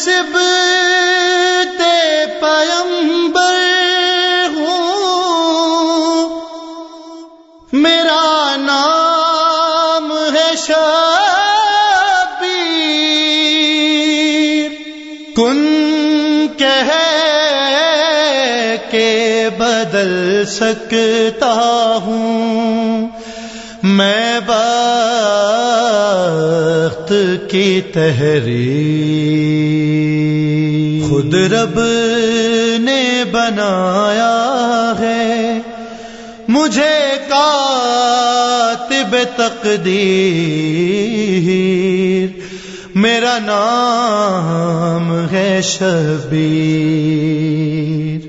نسب پیمبر ہوں۔ میرا نام ہے شبیر۔ کن کہ کے بدل سکتا ہوں۔ میں بخت کی تحریر خود رب نے بنایا ہے۔ مجھے کاتب تقدیر، میرا نام ہے شبیر۔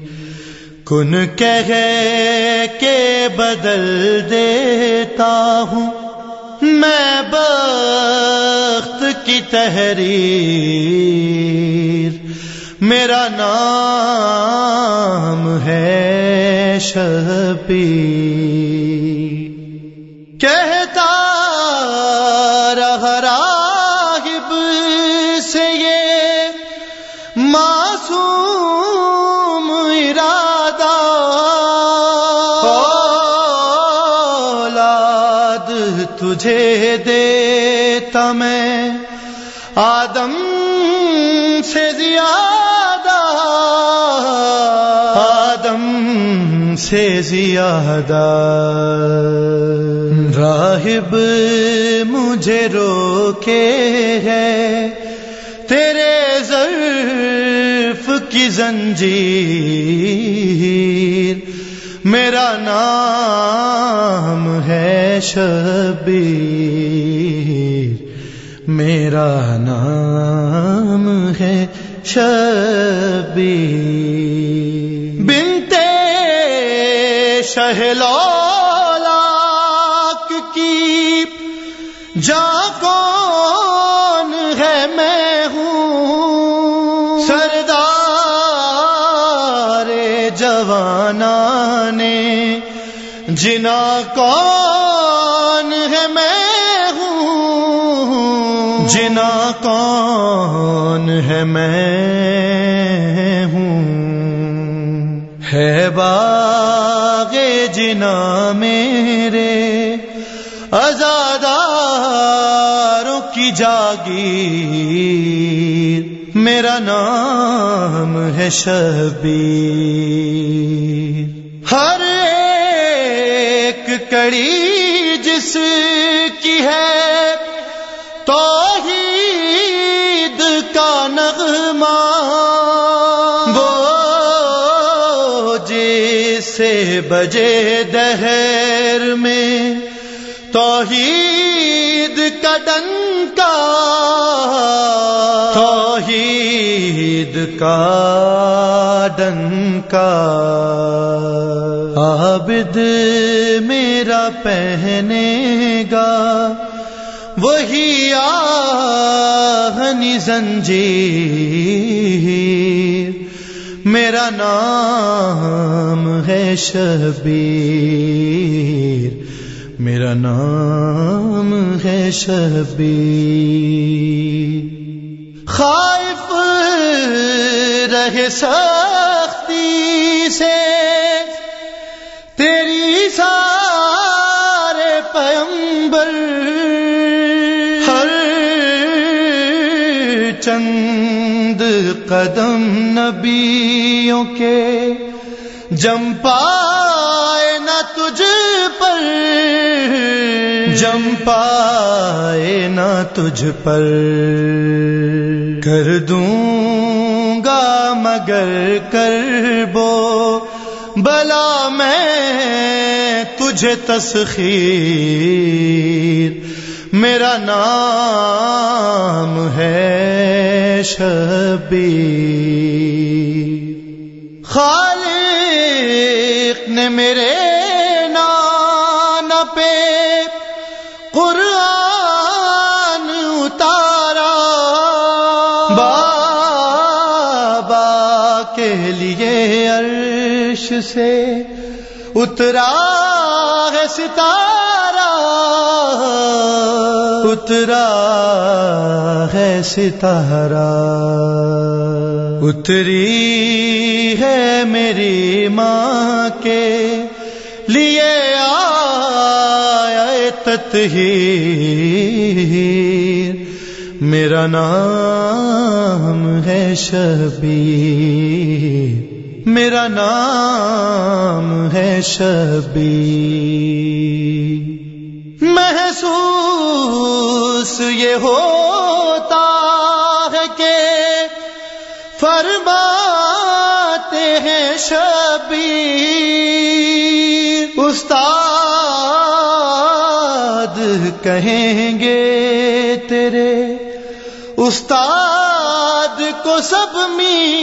کن کہے کے بدل دیتا ہوں، میں بخت کی تحریر۔ میرا نام ہے شبیر کہتا رہ راہب سے یہ معصوم ارادہ اولاد تجھے دیتا میں۔ آدم سے زیادہ، آدم سے زیادہ۔ راہب مجھے روکے ہے، تیرے ظرف کی زنجیر۔ میرا نام ہے شبیر۔ میرا نام ہے شبیر بنتے شہلولاک کی جا کون ہے میں ہوں؟ سردار جوانا نے جنا کون ہے میں جنا کون ہے میں ہوں؟ ہے باغ جنا میرے ازاداروں کی جاگیر، میرا نام ہے شبیر۔ ہر ایک کڑی جس کی ہے بجے دہر میں توحید کا ڈنکا، توحید کا ڈنکا۔ عابد میرا پہنے گا، وہی آہنی زنجیر۔ میرا نام ہے شبیر، میرا نام ہے شبیر۔ خائف رہے سختی سے، تیری سارے پیمبر۔ ہر چند قدم نبیوں کے جم پائے نہ تجھ پر۔ جم پائے نہ تجھ پر۔ کر دوں گا مگر کر بو۔ بلا میں تجھے تسخیر۔ میرا نام ہے شبیر۔ خالق نے میرے نان پہ قرآن اتارا۔ بابا کے لیے عرش سے اترا ہے ستارہ۔ اترا ہے ستارا اتری ہے میری ماں کے لیے آیا تطہیر۔ میرا نام ہے شبیر۔ میرا نام ہے شبیر۔ محسوس یہ ہوتا فرماتے ہیں شبیر، استاد کہیں گے تیرے؟ استاد کو سب می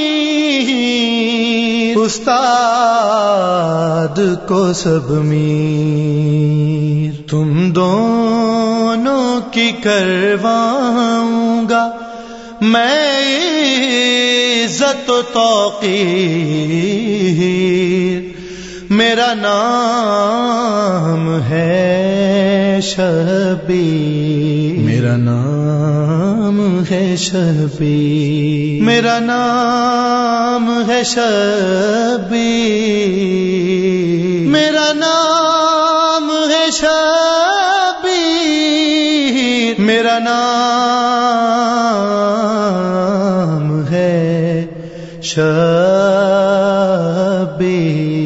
استاد کو سب میر۔ تم دونوں کی کرواؤں گا، میں عزت و توقیر میرا نام ہے شبی میرا نام ہے شبی میرا نام ہے شبی میرا نام ہے شبی میرا نام ہے شبی